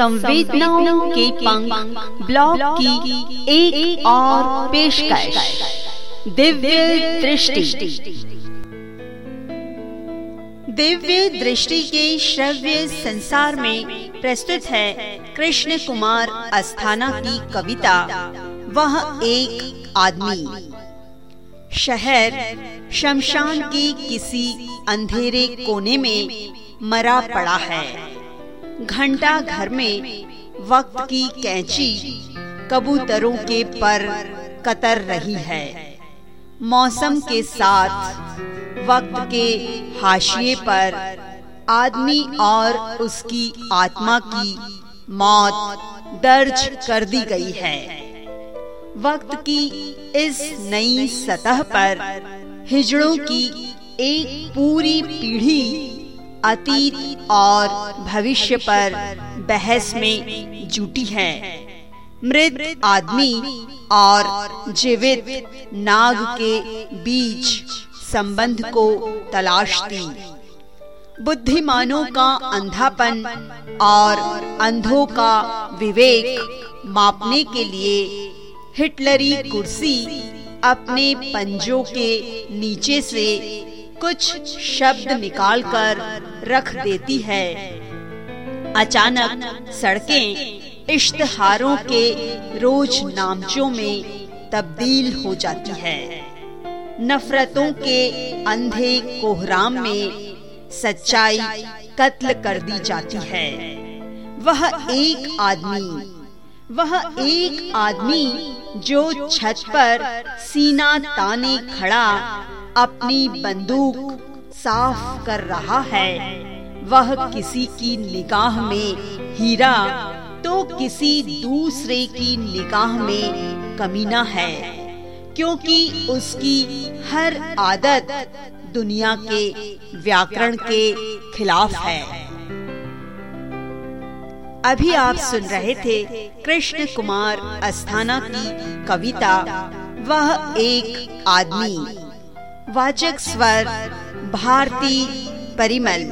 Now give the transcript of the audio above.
संवेदनाओं के पंख ब्लॉग की एक, एक और पेशकश। दिव्य दृष्टि। दिव्य दृष्टि के श्रव्य संसार में प्रस्तुत है कृष्ण कुमार अस्थाना की कविता वह एक आदमी। शहर शमशान के किसी अंधेरे कोने में मरा पड़ा है। घंटा घर में वक्त की कैंची कबूतरों के पर कतर रही है। मौसम के साथ वक्त के हाशिए पर आदमी और उसकी आत्मा की मौत दर्ज कर दी गई है। वक्त की इस नई सतह पर हिजड़ों की एक पूरी पीढ़ी अतीत और भविष्य पर बहस में जुटी है। मृत आदमी और जीवित नाग के बीच संबंध को तलाशती बुद्धिमानों का अंधापन और अंधों का विवेक मापने के लिए हिटलरी कुर्सी अपने पंजों के नीचे से कुछ शब्द निकालकर रख देती है। अचानक सड़कें इश्तहारों के रोज नामचों में तब्दील हो जाती है। नफरतों के अंधे कोहराम में सच्चाई कत्ल कर दी जाती है। वह एक आदमी, वह एक आदमी जो छत पर सीना ताने खड़ा अपनी बंदूक साफ़ कर रहा है। वह किसी की निगाह में हीरा तो किसी दूसरे की निगाह में कमीना है, क्योंकि उसकी हर आदत दुनिया के व्याकरण के खिलाफ है। अभी आप सुन रहे थे कृष्ण कुमार अस्थाना की कविता, वह एक आदमी। वाचक स्वर भारती परिमल।